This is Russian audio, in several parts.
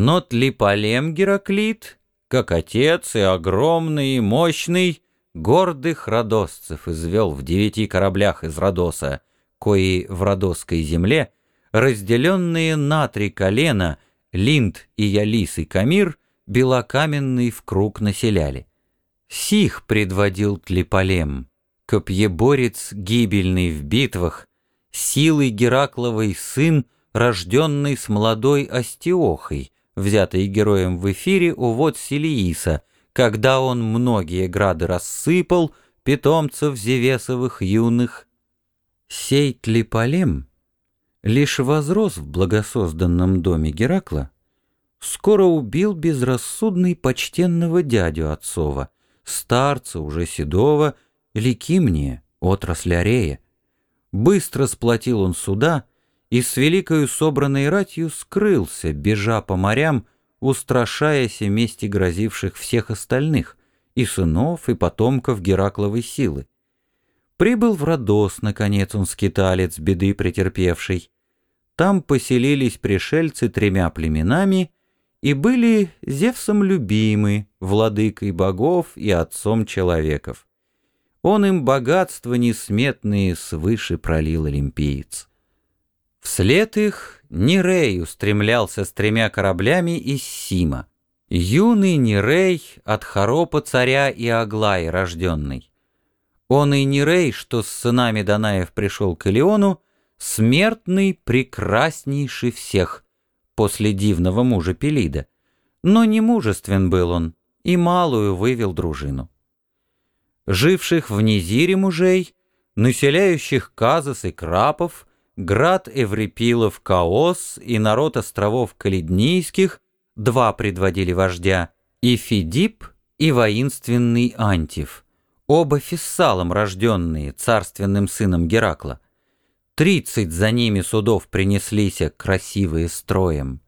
Но Тлиполем Гераклит, как отец и огромный, и мощный, гордых родосцев извел в девяти кораблях из Родоса, кои в Родосской земле, разделенные на три колена, Линд и Ялис и Камир, белокаменный в круг населяли. Сих предводил Тлиполем, копьеборец гибельный в битвах, силой Геракловой сын, рожденный с молодой Остиохой, взятой героем в эфире у вод Селииса, когда он многие грады рассыпал, питомцев Зевесовых юных. Сей Тлиполем лишь возрос в благосозданном доме Геракла, скоро убил безрассудный почтенного дядю отцова, старца уже седого, лики мне, отрасль Арея. Быстро сплотил он суда и с великою собранной ратью скрылся, бежа по морям, устрашаясь мести грозивших всех остальных, и сынов, и потомков Геракловой силы. Прибыл в Родос, наконец, он скиталец, беды претерпевший. Там поселились пришельцы тремя племенами и были Зевсом любимы, владыкой богов и отцом человеков. Он им богатства несметные свыше пролил олимпиец. Вслед их Нерей устремлялся с тремя кораблями из Сима. Юный Нерей от хоропа царя и Аглаи рожденный. Он и Нерей, что с сынами Данаев пришел к Илиону, смертный прекраснейший всех, после дивного мужа Пелида. Но не мужествен был он, и малую вывел дружину. Живших в Низире мужей, населяющих Казас и Крапов, град Эврипилов Каос и народ островов Каледнийских, два предводили вождя, и Фидип, и воинственный Антив, оба фессалом рожденные, царственным сыном Геракла. Тридцать за ними судов принеслись, красивые строем.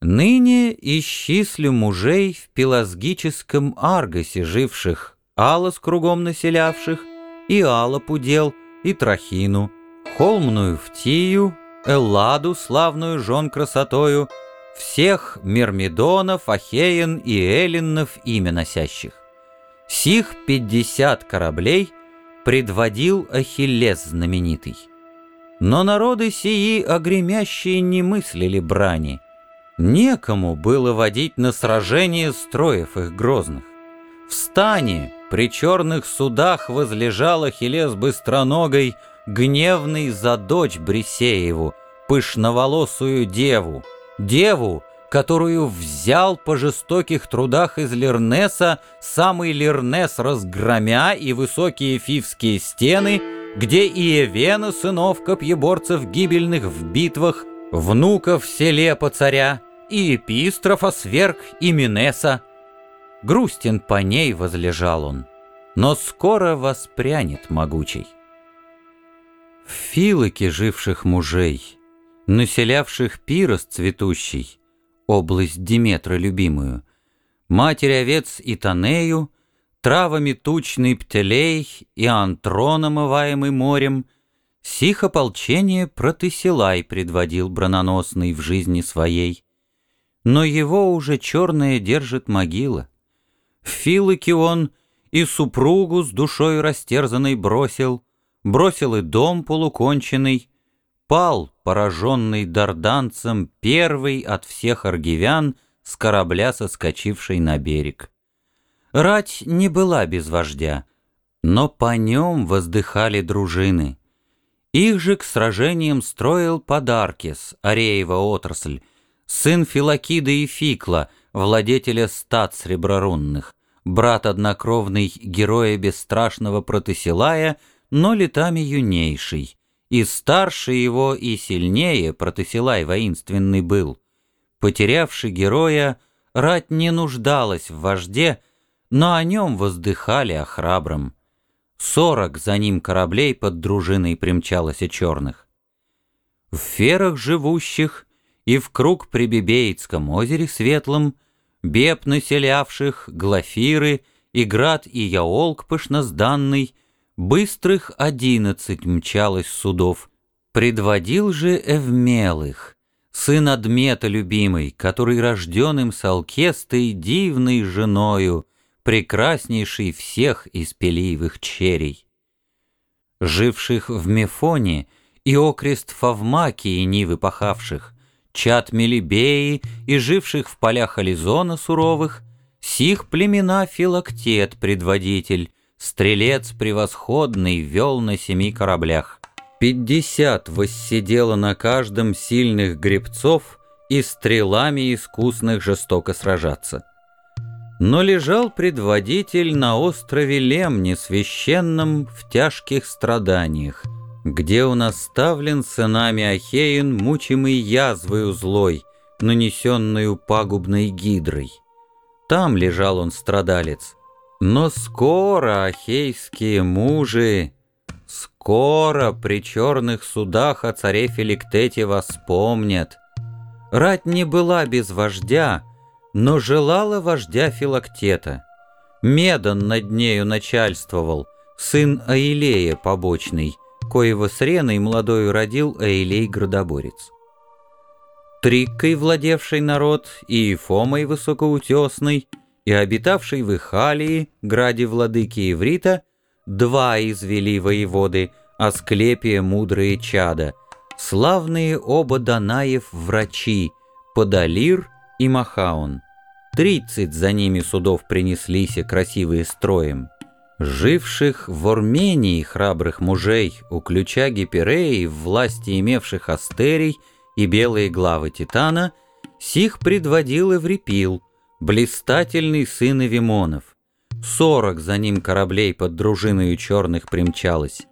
Ныне исчислю мужей в пелазгическом Аргосе живших, Алос кругом населявших, и Алапу дел, и Трахину, холмную Втию, Элладу, славную жен красотою, всех Мирмидонов, Ахеен и Эллинов имя носящих. Сих пятьдесят кораблей предводил Ахиллес знаменитый. Но народы сии огремящие не мыслили брани. Некому было водить на сражение строев их грозных. В стане при черных судах возлежал Ахиллес быстроногой, гневный за дочь Брисееву, пышноволосую деву, деву, которую взял по жестоких трудах из Лернеса самый Лернес разгромя и высокие фивские стены, где и Эвена, сынов копьеборцев гибельных в битвах, внуков Селепа царя, и Эпистрофа сверг и Минеса. Грустен по ней возлежал он, но скоро воспрянет могучий. В Филоке живших мужей, населявших Пирос цветущий, область Диметра любимую, матерь овец Итанею, травами тучный Птелей и Антрон, омываемый морем, сих ополчение Протесилай предводил брононосный в жизни своей. Но его уже черная держит могила. В Филоке он и супругу с душой растерзанной бросил, бросил и дом полуконченный, пал, пораженный дарданцем, первый от всех аргивян с корабля соскочивший на берег. Рать не была без вождя, но по нем воздыхали дружины. Их же к сражениям строил Подаркис, Ареева отрасль, сын Филакида и Фикла, владетеля стад среброрунных, брат однокровный героя бесстрашного Протесилая, но летами юнейший, и старше его, и сильнее Протесилай воинственный был. Потерявший героя, рать не нуждалась в вожде, но о нем воздыхали о храбром. Сорок за ним кораблей под дружиной примчалось и черных. В ферах живущих и в круг при Бибеицком озере светлом Беб населявших, Глафиры, и Град и Яолк пышнозданный, Быстрых одиннадцать мчалось судов, Предводил же Эвмелых, сын Адмета любимый, который рожден им с Алкестой дивной женою, прекраснейший всех из пелиевых черей. Живших в Мефоне и окрест Фавмакии нивы пахавших, чат Мелибеи и живших в полях Ализона суровых, сих племена Филактет предводитель, стрелец превосходный вел на семи кораблях. Пятьдесят воссидело на каждом сильных гребцов и стрелами искусных жестоко сражаться. Но лежал предводитель на острове Лемне священном в тяжких страданиях, где он оставлен сынами Ахеин, мучимый язвою злой, нанесенную пагубной гидрой. Там лежал он страдалец. Но скоро ахейские мужи Скоро при черных судах о царе Филиктете воспомнят. Рать не была без вождя, но желала вождя Филактета. Медан над нею начальствовал, сын Аилея побочный, коего с Реной молодою родил Аилей Градоборец. Триккой владевший народ и Фомой высокоутесный, и обитавший в Ихалии, граде владыки Иврита, два извели воеводы, Асклепия мудрые чада, славные оба Данаев врачи, Подалир и Махаон. Тридцать за ними судов принеслись красивые строем. Живших в Армении храбрых мужей, у ключа Гипереи, в власти имевших астерий и белые главы Титана, сих предводил Эврипил, блистательный сын Эвимонов. Сорок за ним кораблей под дружиною черных примчалось.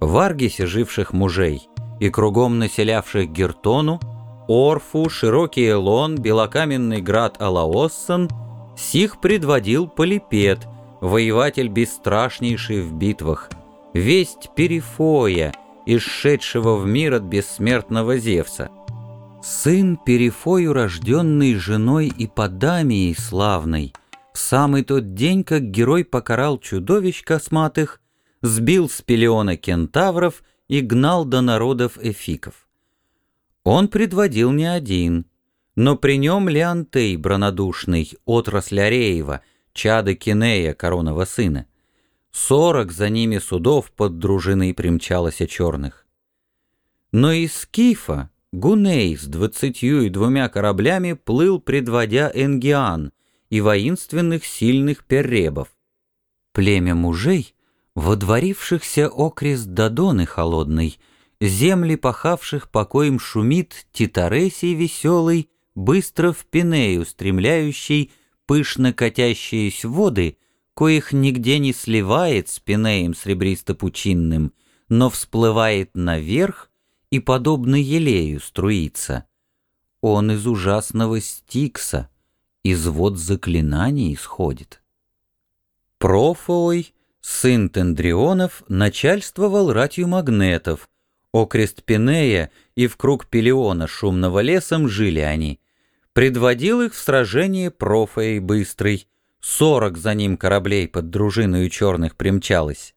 В Аргисе живших мужей и кругом населявших Гертону, Орфу, широкий Элон, белокаменный град Алаоссан, сих предводил Полипет, воеватель бесстрашнейший в битвах, весть Перифоя, исшедшего в мир от бессмертного Зевса. Сын Перифою, рожденный женой и подамией славной, в самый тот день, как герой покарал чудовищ косматых, сбил с пелеона кентавров и гнал до народов эфиков. Он предводил не один, но при нем Леонтей бронодушный, отрасль Ареева, чада Кинея, коронного сына. Сорок за ними судов под дружиной примчалось черных. Но из Скифа Гуней с двадцатью и двумя кораблями плыл, предводя Энгиан, и воинственных сильных перебов. Племя мужей, водворившихся окрест Додоны холодной, земли пахавших покоем шумит Титаресий веселый, быстро в Пинею стремляющий, пышно катящиеся воды, коих нигде не сливает с Пинеем сребристо-пучинным, но всплывает наверх и, подобно елею, струится. Он из ужасного Стикса, извод заклинаний исходит. Профой, сын Тендрионов, начальствовал ратью магнетов, окрест Пинея и в круг Пелеона шумного лесом жили они. Предводил их в сражение Профой быстрый, сорок за ним кораблей под дружиною черных примчалось.